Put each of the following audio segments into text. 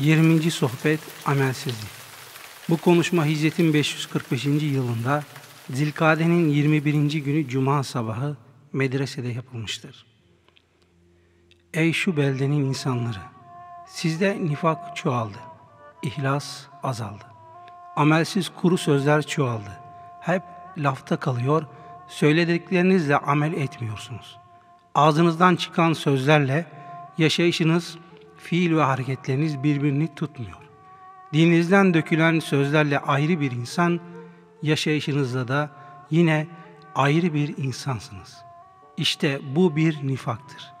20. Sohbet Amelsizlik Bu konuşma hicretin 545. yılında Zilkade'nin 21. günü Cuma sabahı medresede yapılmıştır. Ey şu beldenin insanları! Sizde nifak çoğaldı, ihlas azaldı. Amelsiz kuru sözler çoğaldı. Hep lafta kalıyor, söylediklerinizle amel etmiyorsunuz. Ağzınızdan çıkan sözlerle yaşayışınız fiil ve hareketleriniz birbirini tutmuyor. Dininizden dökülen sözlerle ayrı bir insan, yaşayışınızda da yine ayrı bir insansınız. İşte bu bir nifaktır.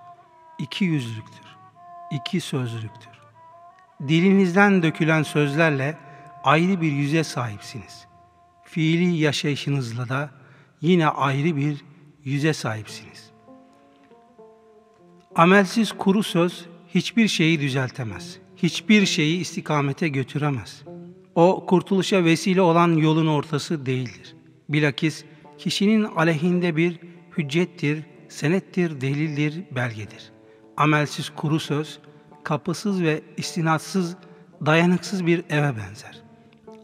İki yüzlüktür. iki sözlüktür. Dilinizden dökülen sözlerle ayrı bir yüze sahipsiniz. Fiili yaşayışınızla da yine ayrı bir yüze sahipsiniz. Amelsiz kuru söz hiçbir şeyi düzeltemez. Hiçbir şeyi istikamete götüremez. O kurtuluşa vesile olan yolun ortası değildir. Bilakis kişinin aleyhinde bir hüccettir, senettir, delildir, belgedir. Amelsiz kuru söz, kapısız ve istinatsız, dayanıksız bir eve benzer.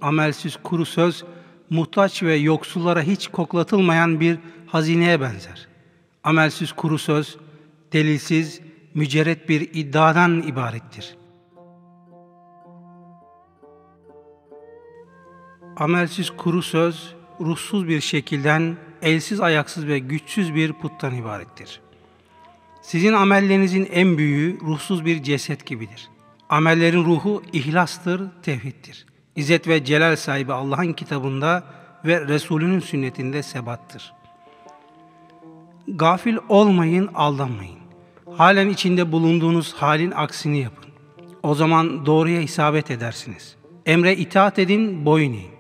Amelsiz kuru söz, muhtaç ve yoksullara hiç koklatılmayan bir hazineye benzer. Amelsiz kuru söz, delilsiz, mücerret bir iddiadan ibarettir. Amelsiz kuru söz, ruhsuz bir şekilden, elsiz ayaksız ve güçsüz bir puttan ibarettir. Sizin amellerinizin en büyüğü ruhsuz bir ceset gibidir. Amellerin ruhu ihlastır, tevhiddir. İzzet ve celal sahibi Allah'ın kitabında ve Resulünün sünnetinde sebattır. Gafil olmayın, aldanmayın. Halen içinde bulunduğunuz halin aksini yapın. O zaman doğruya isabet edersiniz. Emre itaat edin, boyun eğin.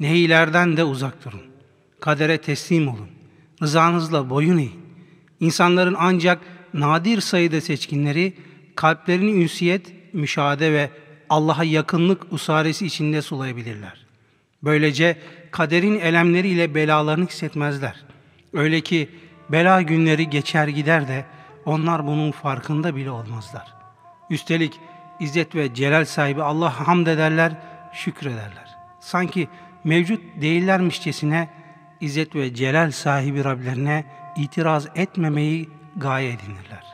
Nehilerden de uzak durun. Kadere teslim olun. Rızanızla boyun eğin. İnsanların ancak nadir sayıda seçkinleri kalplerini ünsiyet, müşahede ve Allah'a yakınlık usaresi içinde sulayabilirler. Böylece kaderin elemleriyle belalarını hissetmezler. Öyle ki bela günleri geçer gider de onlar bunun farkında bile olmazlar. Üstelik İzzet ve Celal sahibi Allah hamd ederler, şükrederler. Sanki mevcut değillermişçesine İzzet ve Celal sahibi Rablerine itiraz etmemeyi gaye edinirler.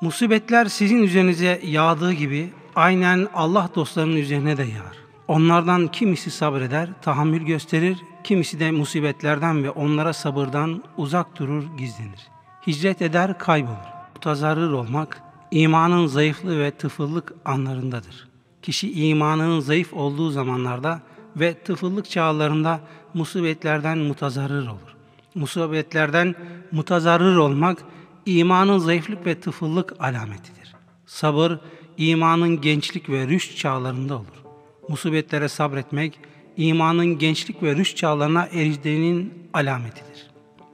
Musibetler sizin üzerinize yağdığı gibi aynen Allah dostlarının üzerine de yağar. Onlardan kimisi sabreder, tahammül gösterir, kimisi de musibetlerden ve onlara sabırdan uzak durur, gizlenir. Hicret eder, kaybolur. Mutazarrır olmak, imanın zayıflığı ve tıfıllık anlarındadır. Kişi imanının zayıf olduğu zamanlarda ve tıfıllık çağlarında musibetlerden mutazarrır olur. Musibetlerden mutazarrır olmak, imanın zayıflık ve tıfıllık alametidir. Sabır, imanın gençlik ve rüşt çağlarında olur. Musibetlere sabretmek, imanın gençlik ve rüşt çağlarına eriştiğinin alametidir.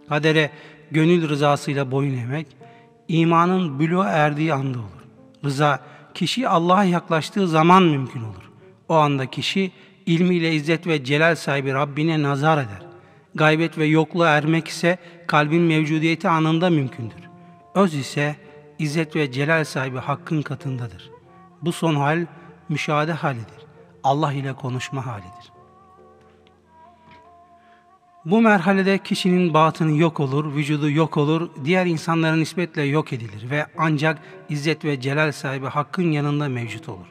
Kadere gönül rızasıyla boyun eğmek, imanın bülüğe erdiği anda olur. Rıza, kişi Allah'a yaklaştığı zaman mümkün olur. O anda kişi ilmiyle izzet ve celal sahibi Rabbine nazar eder. Gaybet ve yokluğa ermek ise kalbin mevcudiyeti anında mümkündür. Öz ise izzet ve celal sahibi hakkın katındadır. Bu son hal müşahede halidir. Allah ile konuşma halidir. Bu merhalede kişinin batını yok olur, vücudu yok olur, diğer insanların nispetle yok edilir ve ancak izzet ve celal sahibi hakkın yanında mevcut olur.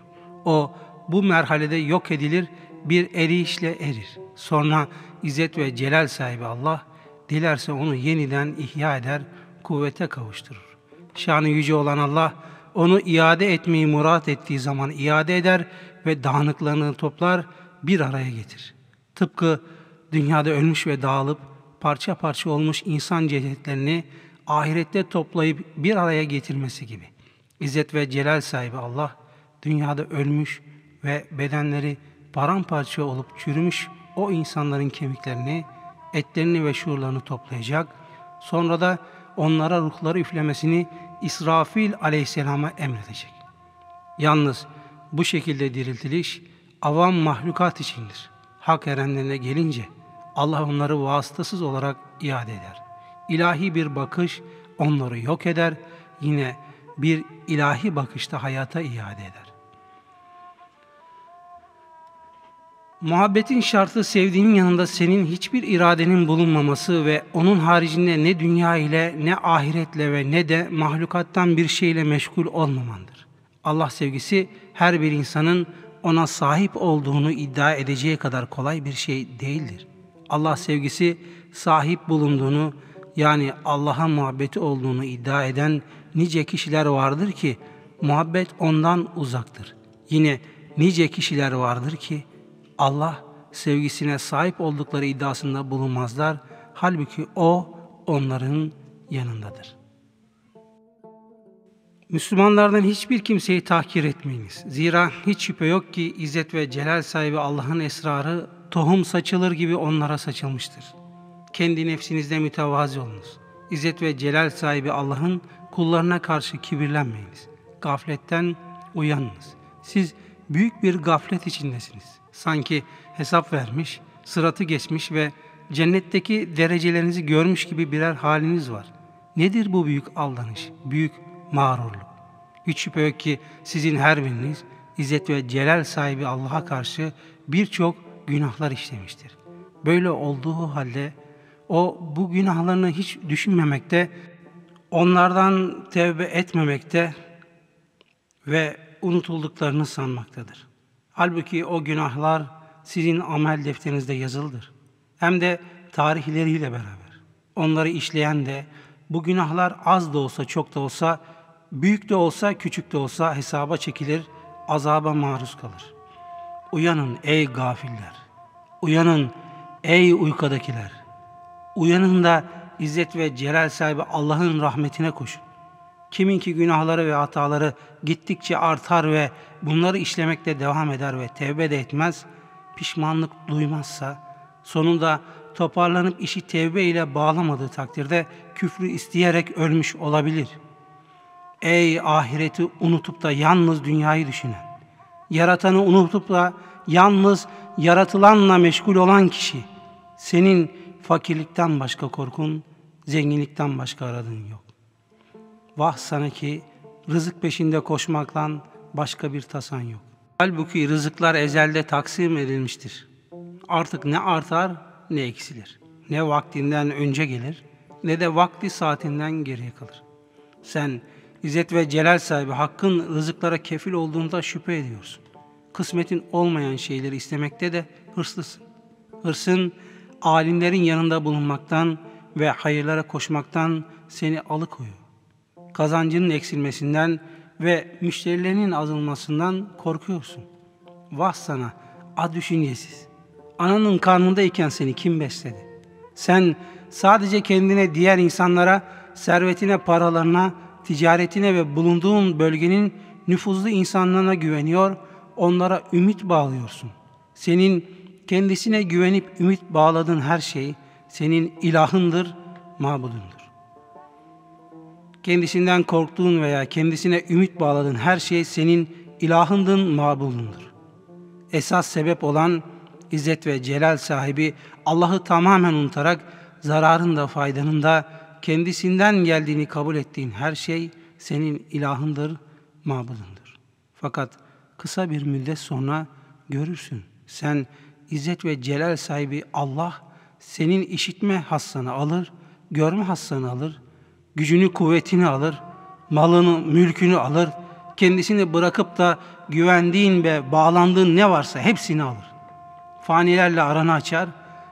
O bu merhalede yok edilir, bir erişle erir. Sonra izzet ve celal sahibi Allah dilerse onu yeniden ihya eder, kuvvete kavuşturur. Şanı yüce olan Allah onu iade etmeyi murat ettiği zaman iade eder ve dağınıklarını toplar, bir araya getir. Tıpkı dünyada ölmüş ve dağılıp parça parça olmuş insan cesetlerini ahirette toplayıp bir araya getirmesi gibi. İzzet ve celal sahibi Allah dünyada ölmüş ve bedenleri paramparça olup çürümüş o insanların kemiklerini, etlerini ve şuurlarını toplayacak. Sonra da onlara ruhları üflemesini İsrafil aleyhisselama emredecek. Yalnız bu şekilde diriltiliş avam mahlukat içindir. Hak erenlerine gelince Allah onları vasıtasız olarak iade eder. İlahi bir bakış onları yok eder. Yine bir ilahi bakışta hayata iade eder. Muhabbetin şartı sevdiğinin yanında senin hiçbir iradenin bulunmaması ve onun haricinde ne dünya ile ne ahiretle ve ne de mahlukattan bir şeyle meşgul olmamandır. Allah sevgisi her bir insanın ona sahip olduğunu iddia edeceği kadar kolay bir şey değildir. Allah sevgisi sahip bulunduğunu yani Allah'a muhabbeti olduğunu iddia eden nice kişiler vardır ki muhabbet ondan uzaktır. Yine nice kişiler vardır ki Allah sevgisine sahip oldukları iddiasında bulunmazlar. Halbuki O onların yanındadır. Müslümanlardan hiçbir kimseyi tahkir etmeyiniz. Zira hiç şüphe yok ki İzzet ve Celal sahibi Allah'ın esrarı tohum saçılır gibi onlara saçılmıştır. Kendi nefsinizde mütevazi olunuz. İzzet ve Celal sahibi Allah'ın kullarına karşı kibirlenmeyiniz. Gafletten uyanınız. Siz büyük bir gaflet içindesiniz. Sanki hesap vermiş, sıratı geçmiş ve cennetteki derecelerinizi görmüş gibi birer haliniz var. Nedir bu büyük aldanış, büyük mağrurluk? Hiç şüphe yok ki sizin her biriniz İzzet ve Celal sahibi Allah'a karşı birçok günahlar işlemiştir. Böyle olduğu halde o bu günahlarını hiç düşünmemekte, onlardan tevbe etmemekte ve unutulduklarını sanmaktadır. Halbuki o günahlar sizin amel defterinizde yazılıdır. Hem de tarihleriyle beraber. Onları işleyen de bu günahlar az da olsa çok da olsa, büyük de olsa küçük de olsa hesaba çekilir, azaba maruz kalır. Uyanın ey gafiller. Uyanın ey uykadakiler. Uyanın da İzzet ve Celal sahibi Allah'ın rahmetine koşun. Kiminki günahları ve hataları gittikçe artar ve bunları işlemekte devam eder ve tevbe de etmez, pişmanlık duymazsa, sonunda toparlanıp işi tevbe ile bağlamadığı takdirde küfrü isteyerek ölmüş olabilir. Ey ahireti unutup da yalnız dünyayı düşünen, yaratanı unutup da yalnız yaratılanla meşgul olan kişi, senin fakirlikten başka korkun, zenginlikten başka aradığın yok. Vah sana ki rızık peşinde koşmaktan başka bir tasan yok. Halbuki rızıklar ezelde taksim edilmiştir. Artık ne artar ne eksilir. Ne vaktinden önce gelir ne de vakti saatinden geriye kalır. Sen İzzet ve Celal sahibi Hakk'ın rızıklara kefil olduğunda şüphe ediyorsun. Kısmetin olmayan şeyleri istemekte de hırslısın. Hırsın alimlerin yanında bulunmaktan ve hayırlara koşmaktan seni alıkoyuyor. Kazancının eksilmesinden ve müşterilerinin azalmasından korkuyorsun. Vah sana, a düşüncesiz. Ananın karnındayken seni kim besledi? Sen sadece kendine diğer insanlara, servetine, paralarına, ticaretine ve bulunduğun bölgenin nüfuzlu insanlarına güveniyor, onlara ümit bağlıyorsun. Senin kendisine güvenip ümit bağladığın her şey senin ilahındır, mabudundur. Kendisinden korktuğun veya kendisine ümit bağladığın her şey senin ilahındın, mabudundur. Esas sebep olan İzzet ve Celal sahibi Allah'ı tamamen unutarak zararın da faydanın da kendisinden geldiğini kabul ettiğin her şey senin ilahındır, mabudundur. Fakat kısa bir müddet sonra görürsün. Sen İzzet ve Celal sahibi Allah senin işitme hassanı alır, görme hassanı alır, gücünü, kuvvetini alır, malını, mülkünü alır, kendisini bırakıp da güvendiğin ve bağlandığın ne varsa hepsini alır. Fanilerle aranı açar,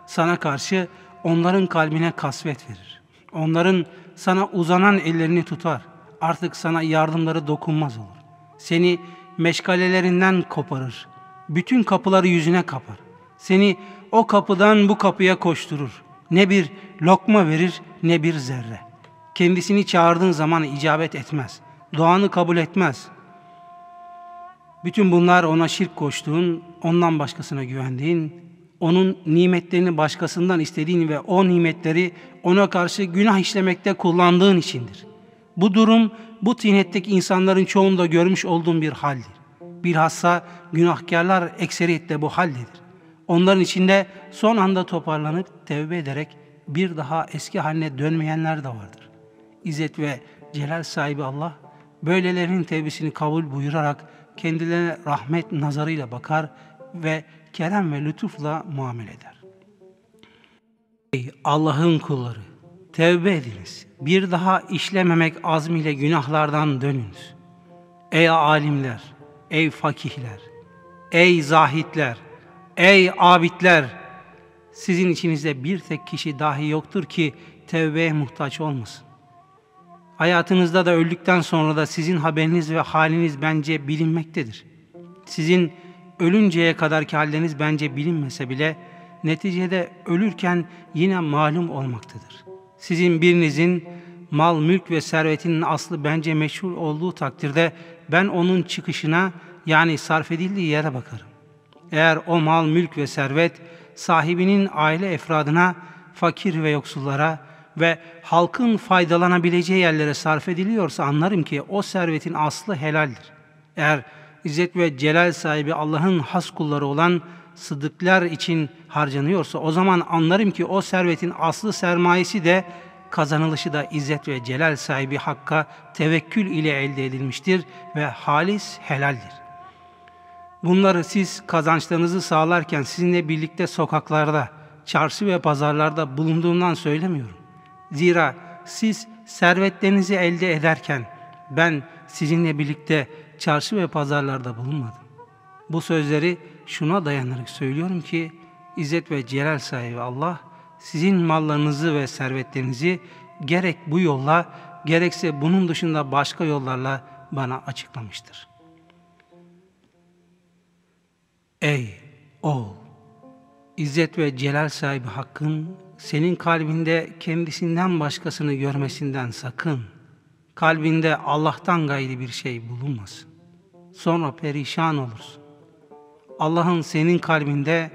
sana karşı onların kalbine kasvet verir. Onların sana uzanan ellerini tutar. Artık sana yardımları dokunmaz olur. Seni meşgalelerinden koparır. Bütün kapıları yüzüne kapar. Seni o kapıdan bu kapıya koşturur. Ne bir lokma verir ne bir zerre. Kendisini çağırdığın zaman icabet etmez. Duanı kabul etmez. Bütün bunlar ona şirk koştuğun, ondan başkasına güvendiğin, onun nimetlerini başkasından istediğin ve o nimetleri ona karşı günah işlemekte kullandığın içindir. Bu durum bu tinetteki insanların çoğunda görmüş olduğum bir haldir. Bilhassa günahkarlar ekseriyetle bu haldedir. Onların içinde son anda toparlanıp tevbe ederek bir daha eski haline dönmeyenler de vardır. İzzet ve celal sahibi Allah böylelerinin tevbesini kabul buyurarak kendilerine rahmet nazarıyla bakar ve kerem ve lütufla muamele eder. Ey Allah'ın kulları! Tevbe ediniz. Bir daha işlememek azmiyle günahlardan dönünüz. Ey alimler, ey fakihler, ey zahitler, ey abidler! Sizin içinizde bir tek kişi dahi yoktur ki tevbeye muhtaç olmasın. Hayatınızda da öldükten sonra da sizin haberiniz ve haliniz bence bilinmektedir. Sizin ölünceye kadarki halleriniz bence bilinmese bile neticede ölürken yine malum olmaktadır. Sizin birinizin mal, mülk ve servetinin aslı bence meşhur olduğu takdirde ben onun çıkışına yani sarf edildiği yere bakarım. Eğer o mal, mülk ve servet sahibinin aile efradına, fakir ve yoksullara ve halkın faydalanabileceği yerlere sarf ediliyorsa anlarım ki o servetin aslı helaldir. Eğer İzzet ve Celal sahibi Allah'ın has kulları olan sıdıklar için harcanıyorsa o zaman anlarım ki o servetin aslı sermayesi de kazanılışı da İzzet ve Celal sahibi Hakk'a tevekkül ile elde edilmiştir ve halis helaldir. Bunları siz kazançlarınızı sağlarken sizinle birlikte sokaklarda, çarşı ve pazarlarda bulunduğumdan söylemiyorum. Zira siz servetlerinizi elde ederken ben sizinle birlikte çarşı ve pazarlarda bulunmadım. Bu sözleri şuna dayanarak söylüyorum ki İzzet ve Celal sahibi Allah sizin mallarınızı ve servetlerinizi gerek bu yolla gerekse bunun dışında başka yollarla bana açıklamıştır. Ey oğul! İzzet ve Celal sahibi Hakk'ın senin kalbinde kendisinden başkasını görmesinden sakın. Kalbinde Allah'tan gayri bir şey bulunmasın. Sonra perişan olursun. Allah'ın senin kalbinde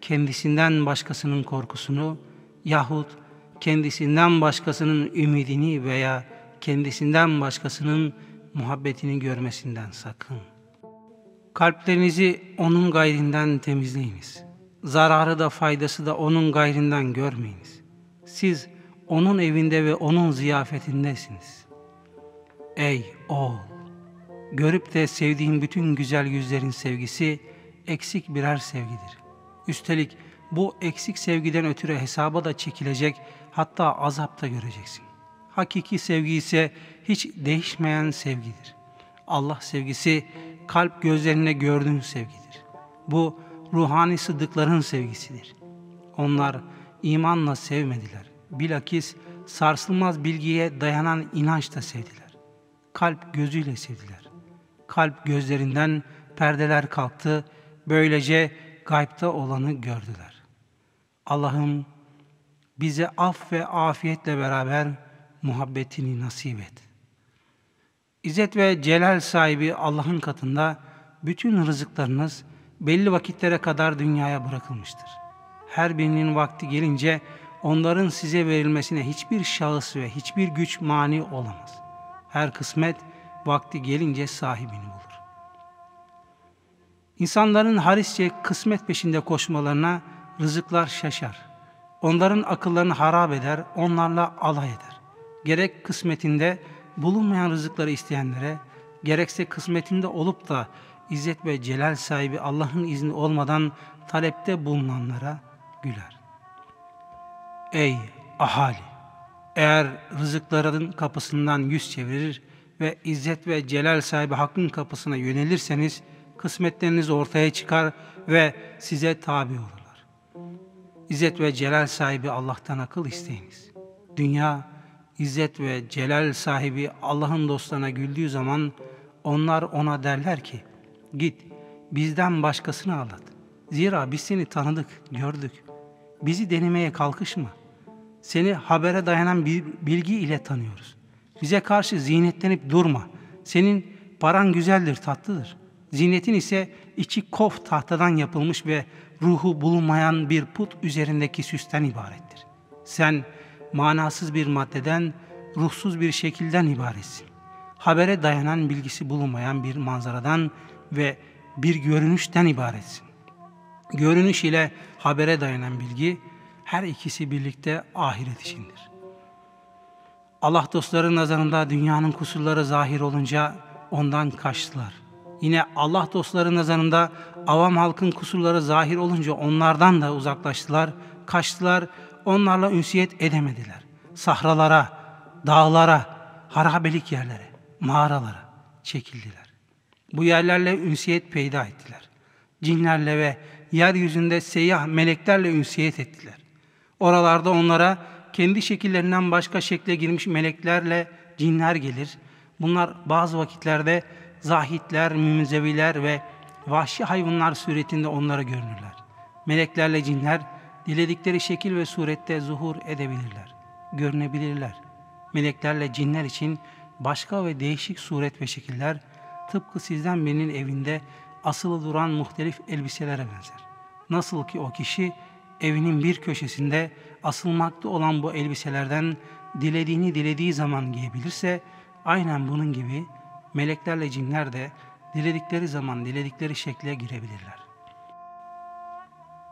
kendisinden başkasının korkusunu yahut kendisinden başkasının ümidini veya kendisinden başkasının muhabbetini görmesinden sakın. Kalplerinizi onun gayrinden temizleyiniz. Zararı da faydası da onun gayrinden görmeyiniz. Siz onun evinde ve onun ziyafetindesiniz. Ey oğul! Görüp de sevdiğin bütün güzel yüzlerin sevgisi eksik birer sevgidir. Üstelik bu eksik sevgiden ötürü hesaba da çekilecek, hatta azap da göreceksin. Hakiki sevgi ise hiç değişmeyen sevgidir. Allah sevgisi kalp gözlerinde gördüğün sevgidir. Bu ruhani sıddıkların sevgisidir. Onlar imanla sevmediler. Bilakis sarsılmaz bilgiye dayanan inançla sevdiler. Kalp gözüyle sevdiler. Kalp gözlerinden perdeler kalktı, böylece gaybta olanı gördüler. Allah'ım bize af ve afiyetle beraber muhabbetini nasip et. İzzet ve celal sahibi Allah'ın katında bütün rızıklarınız belli vakitlere kadar dünyaya bırakılmıştır. Her birinin vakti gelince onların size verilmesine hiçbir şahıs ve hiçbir güç mani olamaz. Her kısmet vakti gelince sahibini bulur. İnsanların harisçe kısmet peşinde koşmalarına rızıklar şaşar. Onların akıllarını harap eder, onlarla alay eder. Gerek kısmetinde bulunmayan rızıkları isteyenlere, gerekse kısmetinde olup da İzzet ve Celal sahibi Allah'ın izni olmadan talepte bulunanlara güler. Ey ahali! Eğer rızıkların kapısından yüz çevirir ve İzzet ve Celal sahibi Hakk'ın kapısına yönelirseniz, kısmetleriniz ortaya çıkar ve size tabi olurlar. İzzet ve celal sahibi Allah'tan akıl isteyiniz. Dünya, İzzet ve celal sahibi Allah'ın dostlarına güldüğü zaman onlar ona derler ki, git bizden başkasını ağlat. Zira biz seni tanıdık, gördük. Bizi denemeye kalkışma. Seni habere dayanan bir bilgi ile tanıyoruz. Bize karşı zinetlenip durma. Senin paran güzeldir, tatlıdır. Zinetin ise içi kof tahtadan yapılmış ve ruhu bulunmayan bir put üzerindeki süsten ibarettir. Sen manasız bir maddeden, ruhsuz bir şekilden ibaretsin. Habere dayanan bilgisi bulunmayan bir manzaradan ve bir görünüşten ibaretsin. Görünüş ile habere dayanan bilgi, her ikisi birlikte ahiret işindir. Allah dostları nazarında dünyanın kusurları zahir olunca ondan kaçtılar. Yine Allah dostları nazarında avam halkın kusurları zahir olunca onlardan da uzaklaştılar, kaçtılar, onlarla ünsiyet edemediler. Sahralara, dağlara, harabelik yerlere, mağaralara çekildiler. Bu yerlerle ünsiyet peyda ettiler. Cinlerle ve yeryüzünde seyyah meleklerle ünsiyet ettiler. Oralarda onlara kendi şekillerinden başka şekle girmiş meleklerle cinler gelir. Bunlar bazı vakitlerde zahitler, mümzeviler ve vahşi hayvanlar suretinde onlara görünürler. Meleklerle cinler diledikleri şekil ve surette zuhur edebilirler, görünebilirler. Meleklerle cinler için başka ve değişik suret ve şekiller tıpkı sizden birinin evinde asılı duran muhtelif elbiselere benzer. Nasıl ki o kişi evinin bir köşesinde asılmakta olan bu elbiselerden dilediğini dilediği zaman giyebilirse, aynen bunun gibi meleklerle cinler de diledikleri zaman diledikleri şekle girebilirler.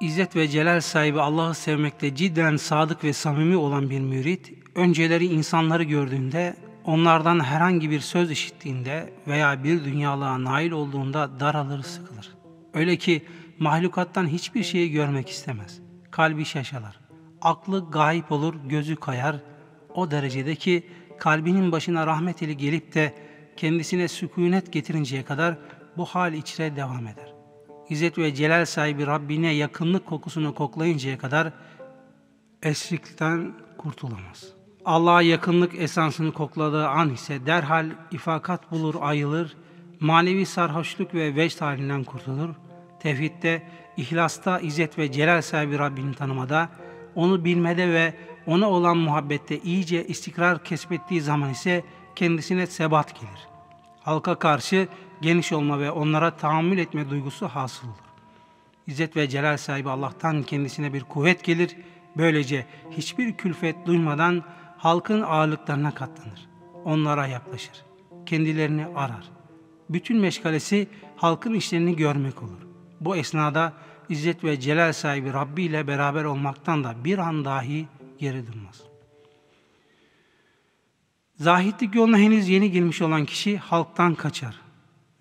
İzzet ve celal sahibi Allah'ı sevmekte cidden sadık ve samimi olan bir mürit, önceleri insanları gördüğünde, onlardan herhangi bir söz işittiğinde veya bir dünyalığa nail olduğunda daralır, sıkılır. Öyle ki mahlukattan hiçbir şeyi görmek istemez. Kalbi şaşalar. Aklı gayip olur, gözü kayar. O derecede ki kalbinin başına rahmet eli gelip de kendisine sükunet getirinceye kadar bu hal içre devam eder. İzzet ve celal sahibi Rabbine yakınlık kokusunu koklayıncaya kadar esrikten kurtulamaz. Allah'a yakınlık esansını kokladığı an ise derhal ifakat bulur, ayılır, manevi sarhoşluk ve vecd halinden kurtulur. Tevhidde, ihlasta, izzet ve celal sahibi Rabbini tanımada, onu bilmede ve ona olan muhabbette iyice istikrar kesbettiği zaman ise kendisine sebat gelir. Halka karşı geniş olma ve onlara tahammül etme duygusu hasıl olur. İzzet ve celal sahibi Allah'tan kendisine bir kuvvet gelir. Böylece hiçbir külfet duymadan halkın ağırlıklarına katlanır. Onlara yaklaşır. Kendilerini arar. Bütün meşgalesi halkın işlerini görmek olur. Bu esnada İzzet ve Celal sahibi Rabbi ile beraber olmaktan da bir an dahi geri durmaz. Zahitlik yoluna henüz yeni girmiş olan kişi halktan kaçar.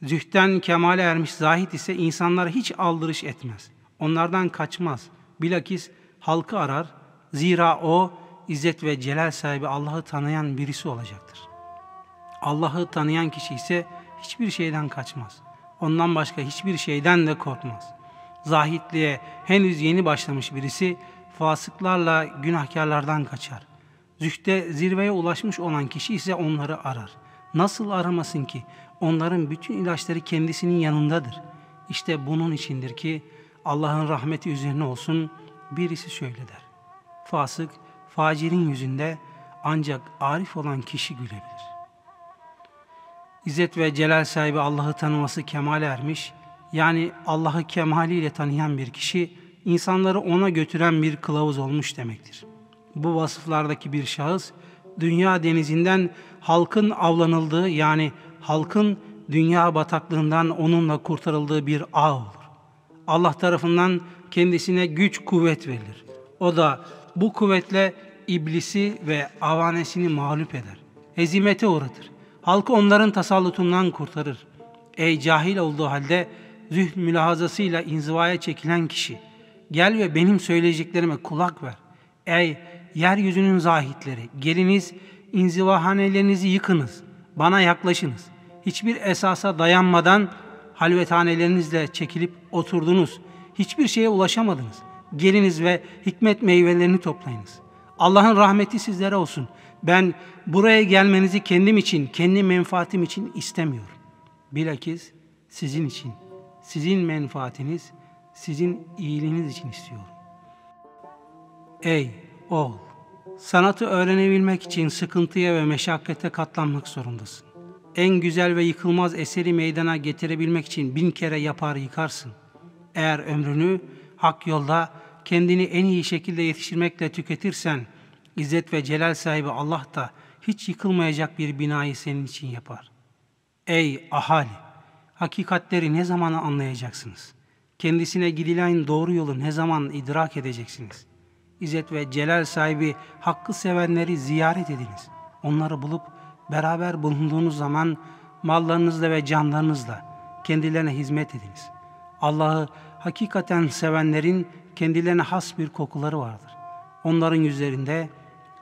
Zühten kemale ermiş zahit ise insanlara hiç aldırış etmez. Onlardan kaçmaz. Bilakis halkı arar. Zira o İzzet ve Celal sahibi Allah'ı tanıyan birisi olacaktır. Allah'ı tanıyan kişi ise hiçbir şeyden kaçmaz. Ondan başka hiçbir şeyden de korkmaz. Zahitliğe henüz yeni başlamış birisi fasıklarla günahkarlardan kaçar. Zühte zirveye ulaşmış olan kişi ise onları arar. Nasıl aramasın ki? Onların bütün ilaçları kendisinin yanındadır. İşte bunun içindir ki Allah'ın rahmeti üzerine olsun birisi şöyle der. Fasık, facirin yüzünde ancak arif olan kişi gülebilir. İzzet ve celal sahibi Allah'ı tanıması kemale ermiş, yani Allah'ı kemaliyle tanıyan bir kişi, insanları ona götüren bir kılavuz olmuş demektir.'' bu vasıflardaki bir şahıs dünya denizinden halkın avlanıldığı yani halkın dünya bataklığından onunla kurtarıldığı bir ağ olur. Allah tarafından kendisine güç kuvvet verilir. O da bu kuvvetle iblisi ve avanesini mağlup eder. Hezimete uğratır. Halkı onların tasallutundan kurtarır. Ey cahil olduğu halde zühd mülahazasıyla inzivaya çekilen kişi, gel ve benim söyleyeceklerime kulak ver. Ey yeryüzünün zahitleri, geliniz, inzivahanelerinizi yıkınız, bana yaklaşınız. Hiçbir esasa dayanmadan halvethanelerinizle çekilip oturdunuz. Hiçbir şeye ulaşamadınız. Geliniz ve hikmet meyvelerini toplayınız. Allah'ın rahmeti sizlere olsun. Ben buraya gelmenizi kendim için, kendi menfaatim için istemiyorum. Bilakis sizin için, sizin menfaatiniz, sizin iyiliğiniz için istiyorum. Ey oğul! Sanatı öğrenebilmek için sıkıntıya ve meşakkate katlanmak zorundasın. En güzel ve yıkılmaz eseri meydana getirebilmek için bin kere yapar yıkarsın. Eğer ömrünü hak yolda kendini en iyi şekilde yetiştirmekle tüketirsen, İzzet ve Celal sahibi Allah da hiç yıkılmayacak bir binayı senin için yapar. Ey ahali! Hakikatleri ne zaman anlayacaksınız? Kendisine gidilen doğru yolu ne zaman idrak edeceksiniz?'' İzzet ve celal sahibi hakkı sevenleri ziyaret ediniz. onları bulup beraber bulunduğunuz zaman mallarınızla ve canlarınızla kendilerine hizmet ediniz. Allah'ı hakikaten sevenlerin kendilerine has bir kokuları vardır. Onların yüzlerinde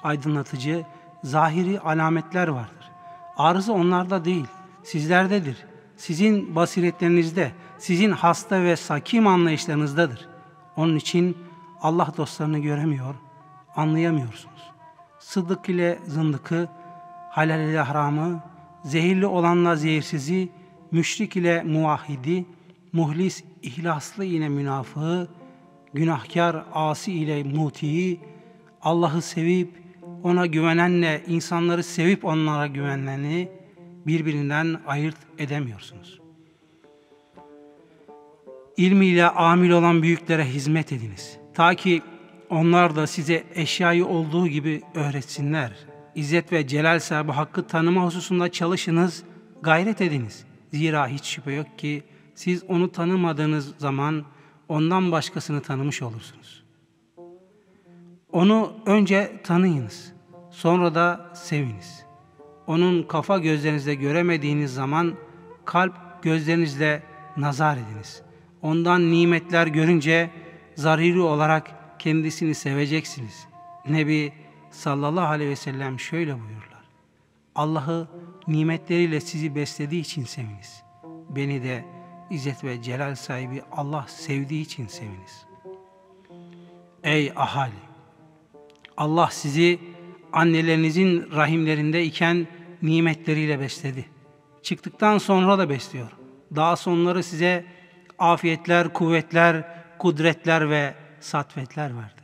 aydınlatıcı, zahiri alametler vardır. Arızı onlarda değil, sizlerdedir. Sizin basiretlerinizde, sizin hasta ve sakim anlayışlarınızdadır. Onun için Allah dostlarını göremiyor, anlayamıyorsunuz. Sıddık ile zındıkı, halal ile haramı, zehirli olanla zehirsizi, müşrik ile muvahhidi, muhlis, ihlaslı ile münafığı, günahkar, asi ile mutiyi, Allah'ı sevip ona güvenenle insanları sevip onlara güveneni birbirinden ayırt edemiyorsunuz. İlmiyle amil olan büyüklere hizmet ediniz. Ta ki onlar da size eşyayı olduğu gibi öğretsinler. İzzet ve celal sahibi hakkı tanıma hususunda çalışınız, gayret ediniz. Zira hiç şüphe yok ki siz onu tanımadığınız zaman ondan başkasını tanımış olursunuz. Onu önce tanıyınız, sonra da seviniz. Onun kafa gözlerinizle göremediğiniz zaman kalp gözlerinizle nazar ediniz. Ondan nimetler görünce zariri olarak kendisini seveceksiniz. Nebi sallallahu aleyhi ve sellem şöyle buyurlar. Allah'ı nimetleriyle sizi beslediği için seviniz. Beni de İzzet ve Celal sahibi Allah sevdiği için seviniz. Ey ahali! Allah sizi annelerinizin rahimlerinde iken nimetleriyle besledi. Çıktıktan sonra da besliyor. Daha sonları size afiyetler, kuvvetler, kudretler ve satvetler verdi.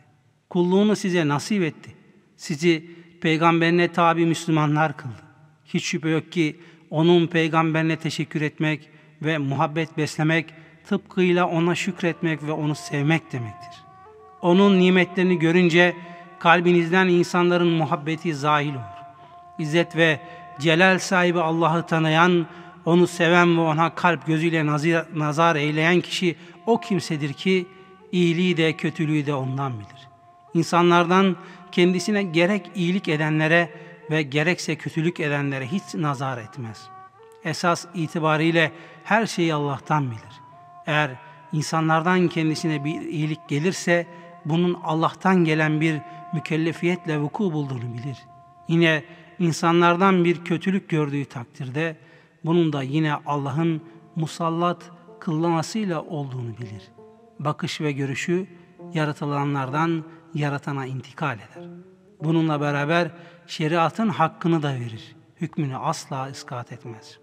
Kulluğunu size nasip etti. Sizi peygamberine tabi Müslümanlar kıldı. Hiç şüphe yok ki onun peygamberine teşekkür etmek ve muhabbet beslemek tıpkıyla ona şükretmek ve onu sevmek demektir. Onun nimetlerini görünce kalbinizden insanların muhabbeti zahil olur. İzzet ve celal sahibi Allah'ı tanıyan, onu seven ve ona kalp gözüyle nazar, nazar eyleyen kişi o kimsedir ki iyiliği de kötülüğü de ondan bilir. İnsanlardan kendisine gerek iyilik edenlere ve gerekse kötülük edenlere hiç nazar etmez. Esas itibariyle her şeyi Allah'tan bilir. Eğer insanlardan kendisine bir iyilik gelirse bunun Allah'tan gelen bir mükellefiyetle vuku bulduğunu bilir. Yine insanlardan bir kötülük gördüğü takdirde bunun da yine Allah'ın musallat kıllamasıyla olduğunu bilir. Bakış ve görüşü yaratılanlardan yaratana intikal eder. Bununla beraber şeriatın hakkını da verir. Hükmünü asla iskat etmez.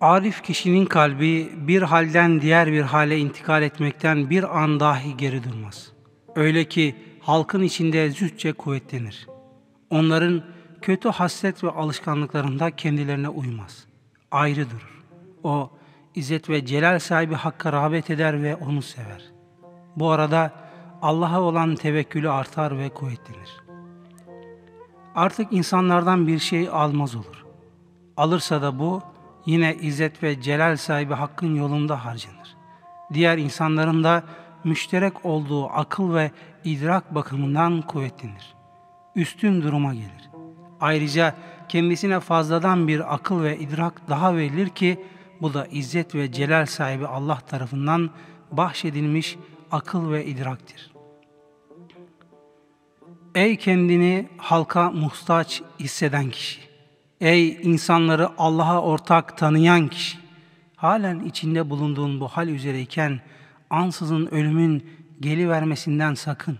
Arif kişinin kalbi bir halden diğer bir hale intikal etmekten bir an dahi geri durmaz. Öyle ki halkın içinde zühçe kuvvetlenir. Onların kötü hasret ve alışkanlıklarında kendilerine uymaz. Ayrı durur. O, İzzet ve Celal sahibi Hakk'a rağbet eder ve onu sever. Bu arada Allah'a olan tevekkülü artar ve kuvvetlenir. Artık insanlardan bir şey almaz olur. Alırsa da bu yine İzzet ve Celal sahibi Hakk'ın yolunda harcanır. Diğer insanların da müşterek olduğu akıl ve idrak bakımından kuvvetlenir. Üstün duruma gelir. Ayrıca kendisine fazladan bir akıl ve idrak daha verilir ki bu da izzet ve celal sahibi Allah tarafından bahşedilmiş akıl ve idraktir. Ey kendini halka muhtaç hisseden kişi! Ey insanları Allah'a ortak tanıyan kişi! Halen içinde bulunduğun bu hal üzereyken ansızın ölümün gelivermesinden sakın.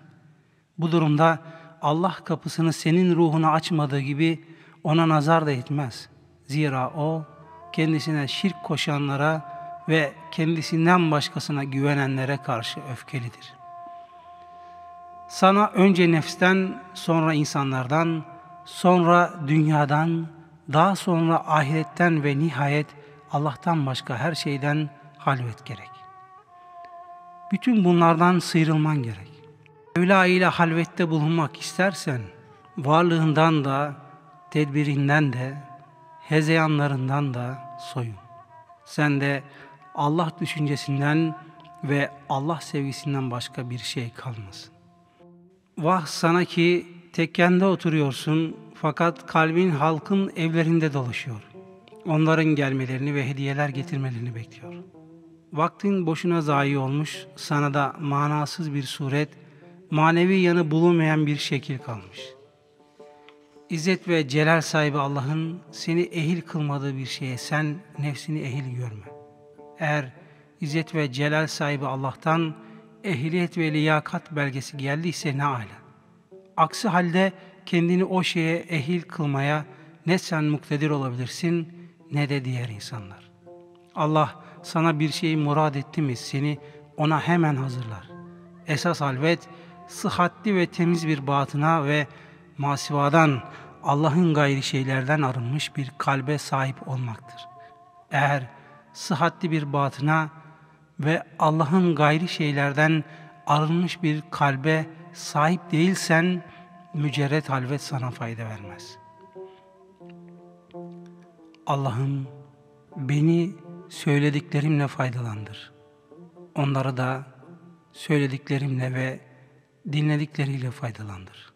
Bu durumda Allah kapısını senin ruhuna açmadığı gibi ona nazar da etmez. Zira o kendisine şirk koşanlara ve kendisinden başkasına güvenenlere karşı öfkelidir. Sana önce nefsten, sonra insanlardan, sonra dünyadan, daha sonra ahiretten ve nihayet Allah'tan başka her şeyden halvet gerek. Bütün bunlardan sıyrılman gerek. Mevla ile halvette bulunmak istersen, varlığından da, tedbirinden de, hezeyanlarından da soyun. Sen de Allah düşüncesinden ve Allah sevgisinden başka bir şey kalmasın. Vah sana ki tekkende oturuyorsun fakat kalbin halkın evlerinde dolaşıyor. Onların gelmelerini ve hediyeler getirmelerini bekliyor. Vaktin boşuna zayi olmuş, sana da manasız bir suret, manevi yanı bulunmayan bir şekil kalmış. İzzet ve celal sahibi Allah'ın seni ehil kılmadığı bir şeye sen nefsini ehil görme. Eğer İzzet ve celal sahibi Allah'tan ehliyet ve liyakat belgesi geldiyse ne ala. Aksi halde kendini o şeye ehil kılmaya ne sen muktedir olabilirsin ne de diğer insanlar. Allah sana bir şeyi murad etti mi seni ona hemen hazırlar. Esas halvet sıhhatli ve temiz bir batına ve masivadan Allah'ın gayri şeylerden arınmış bir kalbe sahip olmaktır. Eğer sıhhatli bir batına ve Allah'ın gayri şeylerden arınmış bir kalbe sahip değilsen mücerret halvet sana fayda vermez. Allah'ım beni söylediklerimle faydalandır. Onları da söylediklerimle ve dinledikleriyle faydalandır.